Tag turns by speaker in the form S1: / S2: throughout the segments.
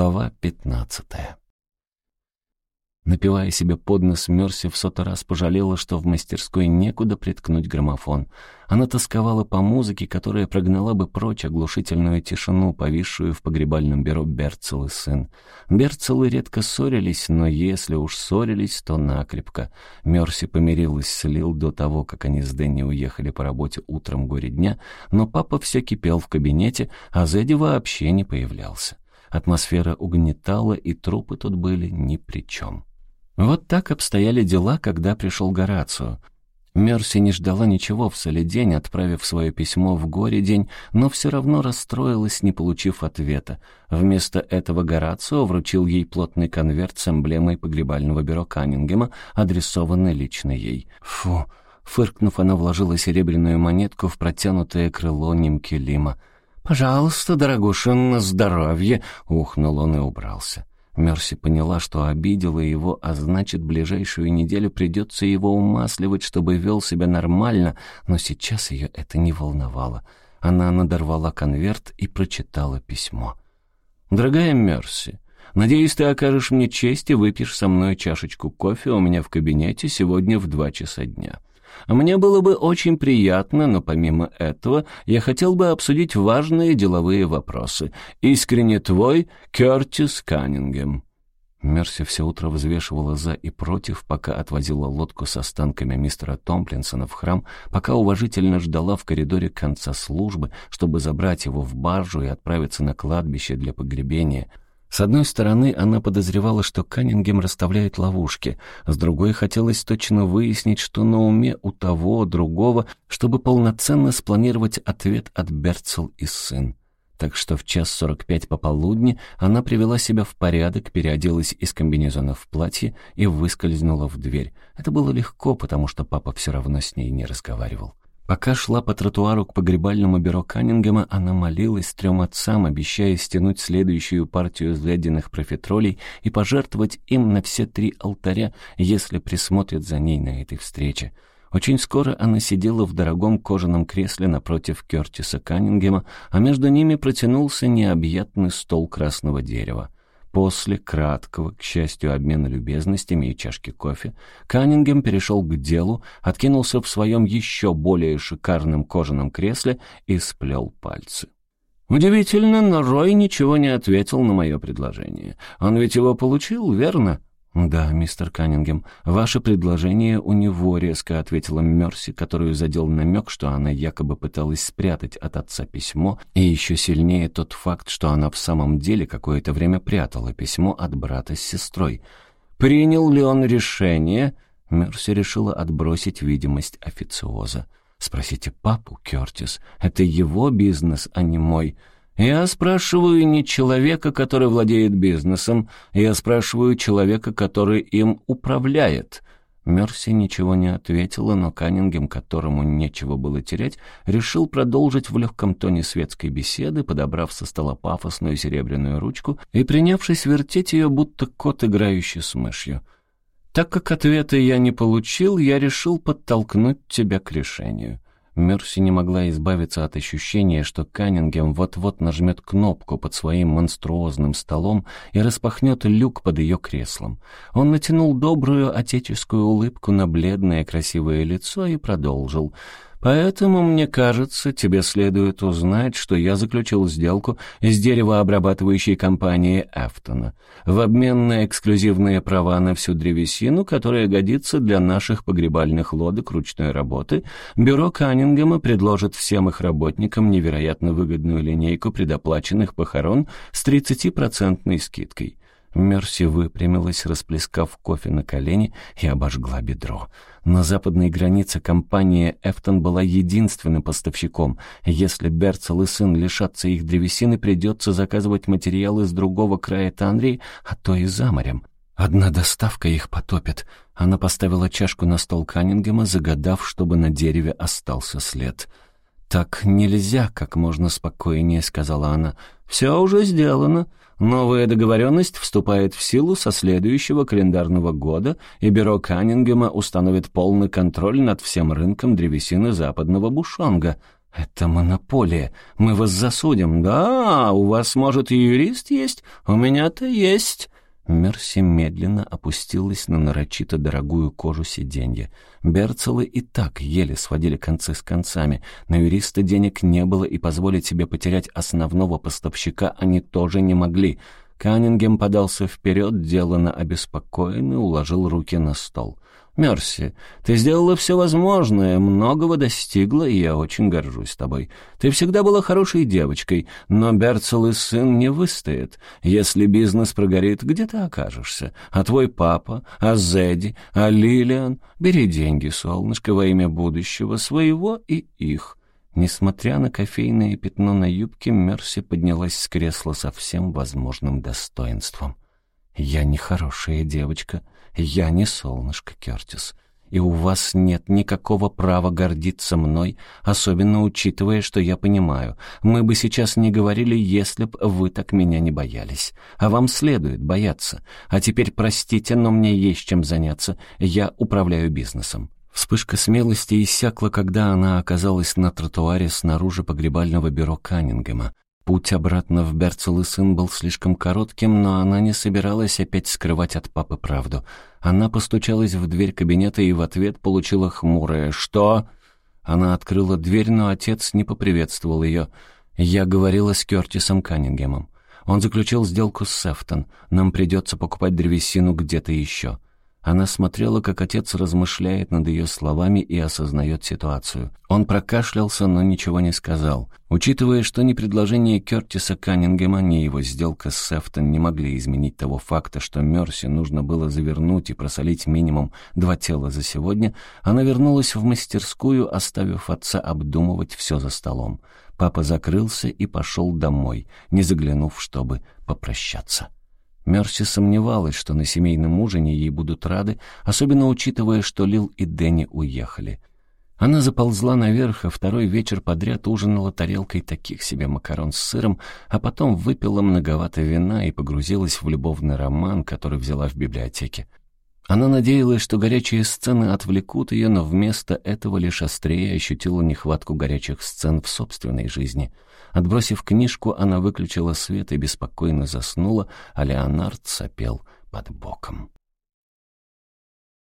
S1: Глава пятнадцатая. Напивая себе под нос, Мерси в сотый раз пожалела, что в мастерской некуда приткнуть граммофон. Она тосковала по музыке, которая прогнала бы прочь оглушительную тишину, повисшую в погребальном бюро Берцел и сын. Берцелы редко ссорились, но если уж ссорились, то накрепко. Мерси помирилась с Лил до того, как они с Дэнни уехали по работе утром горе дня, но папа все кипел в кабинете, а Зэдди вообще не появлялся. Атмосфера угнетала, и трупы тут были ни при чем. Вот так обстояли дела, когда пришел Горацио. Мерси не ждала ничего в солидень, отправив свое письмо в горе-день, но все равно расстроилась, не получив ответа. Вместо этого Горацио вручил ей плотный конверт с эмблемой погребального бюро Каннингема, адресованный лично ей. Фу! Фыркнув, она вложила серебряную монетку в протянутое крыло Нимкелима. «Пожалуйста, дорогуша, на здоровье!» — ухнул он и убрался. Мерси поняла, что обидела его, а значит, ближайшую неделю придется его умасливать, чтобы вел себя нормально, но сейчас ее это не волновало. Она надорвала конверт и прочитала письмо. «Дорогая Мерси, надеюсь, ты окажешь мне честь и выпьешь со мной чашечку кофе у меня в кабинете сегодня в два часа дня». Мне было бы очень приятно, но помимо этого я хотел бы обсудить важные деловые вопросы. Искренне твой Кертис Каннингем». Мерси все утро взвешивала за и против, пока отвозила лодку с останками мистера Томплинсона в храм, пока уважительно ждала в коридоре конца службы, чтобы забрать его в баржу и отправиться на кладбище для погребения — с одной стороны, она подозревала, что Каннингем расставляет ловушки, с другой хотелось точно выяснить, что на уме у того, другого, чтобы полноценно спланировать ответ от Берцел и сын. Так что в час сорок пять пополудни она привела себя в порядок, переоделась из комбинезона в платье и выскользнула в дверь. Это было легко, потому что папа все равно с ней не разговаривал. Пока шла по тротуару к погребальному бюро Каннингема, она молилась трем отцам, обещая стянуть следующую партию зляденных профитролей и пожертвовать им на все три алтаря, если присмотрят за ней на этой встрече. Очень скоро она сидела в дорогом кожаном кресле напротив Кертиса Каннингема, а между ними протянулся необъятный стол красного дерева. После краткого, к счастью, обмена любезностями и чашки кофе, Каннингем перешел к делу, откинулся в своем еще более шикарном кожаном кресле и сплел пальцы. Удивительно, но Рой ничего не ответил на мое предложение. Он ведь его получил, верно? «Да, мистер Каннингем, ваше предложение у него резко», — ответила Мерси, которую задел намек, что она якобы пыталась спрятать от отца письмо, и еще сильнее тот факт, что она в самом деле какое-то время прятала письмо от брата с сестрой. «Принял ли он решение?» Мерси решила отбросить видимость официоза. «Спросите папу, Кертис, это его бизнес, а не мой». Я спрашиваю не человека, который владеет бизнесом, я спрашиваю человека, который им управляет». Мерси ничего не ответила, но Каннингем, которому нечего было терять, решил продолжить в легком тоне светской беседы, подобрав со стола пафосную серебряную ручку и принявшись вертеть ее, будто кот, играющий с мышью. «Так как ответа я не получил, я решил подтолкнуть тебя к решению». Мерси не могла избавиться от ощущения, что Каннингем вот-вот нажмет кнопку под своим монструозным столом и распахнет люк под ее креслом. Он натянул добрую отеческую улыбку на бледное красивое лицо и продолжил — Поэтому, мне кажется, тебе следует узнать, что я заключил сделку с деревообрабатывающей компанией Эфтона в обмен на эксклюзивные права на всю древесину, которая годится для наших погребальных лодок ручной работы. Бюро Каннингема предложит всем их работникам невероятно выгодную линейку предоплаченных похорон с 30% скидкой. Мерси выпрямилась, расплескав кофе на колени и обожгла бедро. На западной границе компания «Эфтон» была единственным поставщиком. Если Берцел и сын лишатся их древесины, придется заказывать материалы с другого края Танрии, а то и за морем. Одна доставка их потопит. Она поставила чашку на стол Каннингема, загадав, чтобы на дереве остался след. «Так нельзя», — как можно спокойнее сказала она. «Все уже сделано. Новая договоренность вступает в силу со следующего календарного года, и бюро Каннингема установит полный контроль над всем рынком древесины западного Бушонга. «Это монополия. Мы вас засудим. Да, у вас, может, и юрист есть? У меня-то есть». Мерси медленно опустилась на нарочито дорогую кожу сиденья. Берцелы и так еле сводили концы с концами. На юриста денег не было, и позволить себе потерять основного поставщика они тоже не могли. Каннингем подался вперед, деланно обеспокоенный, уложил руки на стол. Мерси, ты сделала все возможное, многого достигла, и я очень горжусь тобой. Ты всегда была хорошей девочкой, но Берцел и сын не выстоят. Если бизнес прогорит, где ты окажешься? А твой папа? А Зедди? А Лилиан? Бери деньги, солнышко, во имя будущего своего и их». Несмотря на кофейное пятно на юбке, Мерси поднялась с кресла со всем возможным достоинством. «Я не хорошая девочка», я не солнышко, Кертис, и у вас нет никакого права гордиться мной, особенно учитывая, что я понимаю, мы бы сейчас не говорили, если б вы так меня не боялись. А вам следует бояться. А теперь простите, но мне есть чем заняться. Я управляю бизнесом». Вспышка смелости иссякла, когда она оказалась на тротуаре снаружи погребального бюро Каннингема. Путь обратно в Берцел и сын был слишком коротким, но она не собиралась опять скрывать от папы правду. Она постучалась в дверь кабинета и в ответ получила хмурое «Что?». Она открыла дверь, но отец не поприветствовал ее. «Я говорила с Кертисом Каннингемом. Он заключил сделку с Сефтон. Нам придется покупать древесину где-то еще». Она смотрела, как отец размышляет над ее словами и осознает ситуацию. Он прокашлялся, но ничего не сказал. Учитывая, что ни предложение Кертиса Каннингема, ни его сделка с Сефтон не могли изменить того факта, что Мерси нужно было завернуть и просолить минимум два тела за сегодня, она вернулась в мастерскую, оставив отца обдумывать все за столом. Папа закрылся и пошел домой, не заглянув, чтобы попрощаться. Мерси сомневалась, что на семейном ужине ей будут рады, особенно учитывая, что Лил и Дэнни уехали. Она заползла наверх, а второй вечер подряд ужинала тарелкой таких себе макарон с сыром, а потом выпила многовато вина и погрузилась в любовный роман, который взяла в библиотеке. Она надеялась, что горячие сцены отвлекут ее, но вместо этого лишь острее ощутила нехватку горячих сцен в собственной жизни — Отбросив книжку, она выключила свет и беспокойно заснула, а Леонард сопел под боком.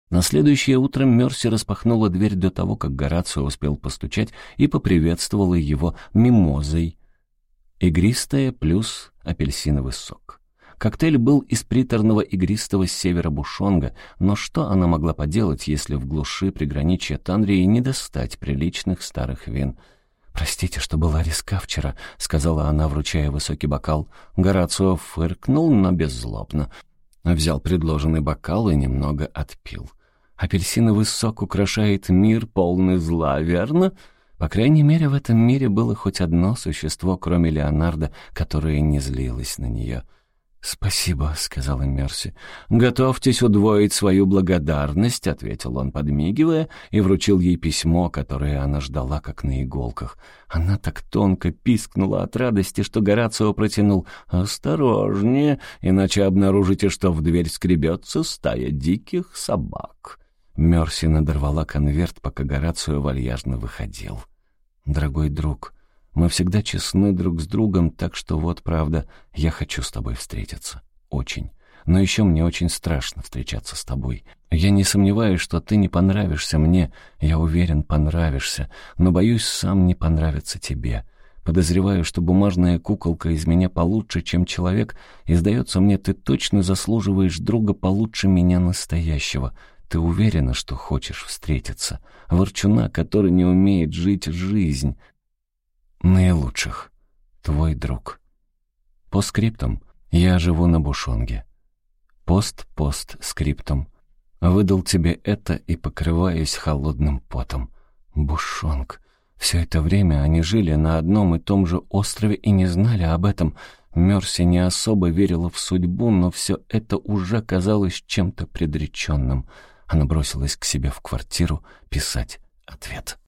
S1: На следующее утро Мерси распахнула дверь до того, как Горацио успел постучать, и поприветствовала его мимозой. Игристая плюс апельсиновый сок. Коктейль был из приторного игристого севера Бушонга, но что она могла поделать, если в глуши приграничья Танрии не достать приличных старых вин — «Простите, что была риска вчера», — сказала она, вручая высокий бокал. Горацио фыркнул, но беззлобно. Взял предложенный бокал и немного отпил. «Апельсиновый сок украшает мир, полный зла, верно?» По крайней мере, в этом мире было хоть одно существо, кроме Леонардо, которое не злилось на нее — «Спасибо», — сказала Мерси. «Готовьтесь удвоить свою благодарность», — ответил он, подмигивая, и вручил ей письмо, которое она ждала, как на иголках. Она так тонко пискнула от радости, что Горацио протянул «Осторожнее, иначе обнаружите, что в дверь скребется стая диких собак». Мерси надорвала конверт, пока Горацио вальяжно выходил. «Дорогой друг», мы всегда честны друг с другом, так что вот правда, я хочу с тобой встретиться. Очень. Но еще мне очень страшно встречаться с тобой. Я не сомневаюсь, что ты не понравишься мне. Я уверен, понравишься. Но боюсь сам не понравиться тебе. Подозреваю, что бумажная куколка из меня получше, чем человек, и, сдается мне, ты точно заслуживаешь друга получше меня настоящего. Ты уверена, что хочешь встретиться? Ворчуна, который не умеет жить жизнь, Наилучших. Твой друг. По скриптам. Я живу на Бушонге. Пост-пост-скриптум. Выдал тебе это и покрываюсь холодным потом. Бушонг. Все это время они жили на одном и том же острове и не знали об этом. Мерси не особо верила в судьбу, но все это уже казалось чем-то предреченным. Она бросилась к себе в квартиру писать ответ.